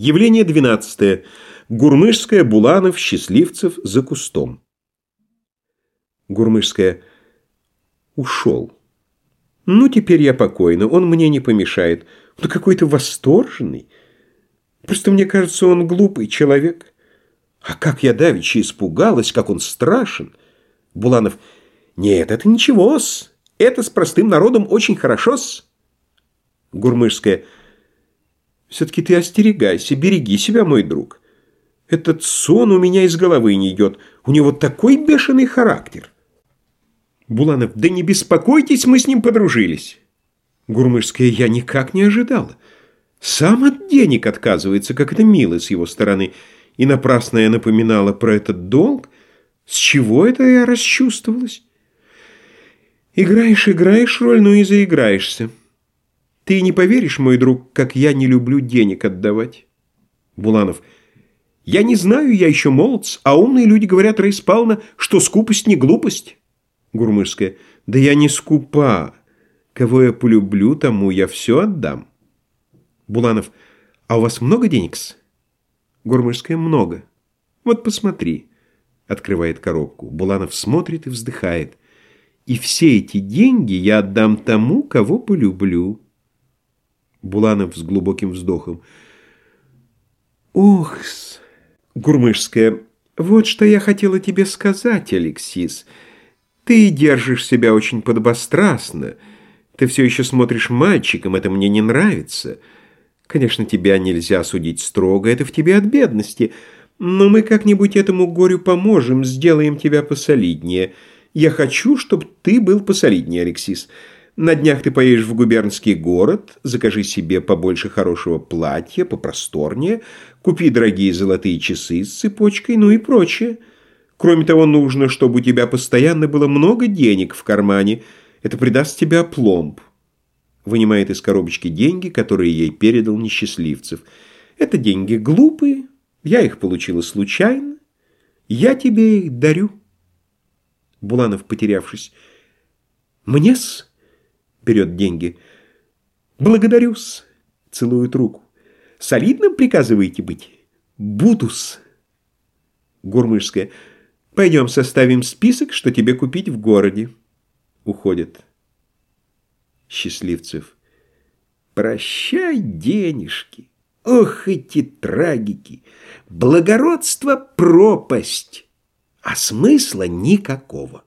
Явление 12. Гурмышская, Буланов, Счастливцев за кустом. Гурмышская. Ушел. Ну, теперь я покойна, он мне не помешает. Он какой-то восторженный. Просто мне кажется, он глупый человек. А как я давеча испугалась, как он страшен. Буланов. Нет, это ничего-с. Это с простым народом очень хорошо-с. Гурмышская. Все-таки ты остерегайся, береги себя, мой друг. Этот сон у меня из головы не идет. У него такой бешеный характер. Буланов, да не беспокойтесь, мы с ним подружились. Гурмышская, я никак не ожидала. Сам от денег отказывается, как это мило с его стороны. И напрасно я напоминала про этот долг. С чего это я расчувствовалась? Играешь, играешь роль, ну и заиграешься. Ты не поверишь, мой друг, как я не люблю денег отдавать. Буланов. Я не знаю, я еще молодц, а умные люди говорят, Раис Павловна, что скупость не глупость. Гурмышская. Да я не скупа. Кого я полюблю, тому я все отдам. Буланов. А у вас много денег-с? Гурмышская. Много. Вот посмотри. Открывает коробку. Буланов смотрит и вздыхает. И все эти деньги я отдам тому, кого полюблю. Буланов с глубоким вздохом. «Ох-с!» Гурмышская. «Вот что я хотела тебе сказать, Алексис. Ты держишь себя очень подобострастно. Ты все еще смотришь мальчиком, это мне не нравится. Конечно, тебя нельзя судить строго, это в тебе от бедности. Но мы как-нибудь этому горю поможем, сделаем тебя посолиднее. Я хочу, чтобы ты был посолиднее, Алексис». На днях ты поедешь в губернский город, закажи себе побольше хорошего платья, попросторнее, купи дорогие золотые часы с цепочкой, ну и прочее. Кроме того, нужно, чтобы у тебя постоянно было много денег в кармане. Это придаст тебе опломб. Вынимает из коробочки деньги, которые ей передал несчастливцев. Это деньги глупые, я их получила случайно. Я тебе их дарю. Буланов, потерявшись. Мне-с? Берет деньги. «Благодарю-с», целует руку. «Солидным приказываете быть?» «Буду-с». Гурмышская. «Пойдем составим список, что тебе купить в городе». Уходит. Счастливцев. «Прощай, денежки! Ох, эти трагики! Благородство — пропасть, а смысла никакого».